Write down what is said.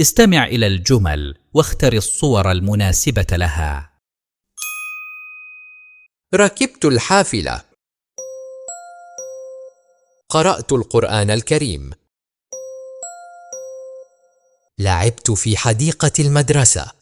استمع إلى الجمل واختر الصور المناسبة لها. ركبت الحافلة. قرأت القرآن الكريم. لعبت في حديقة المدرسة.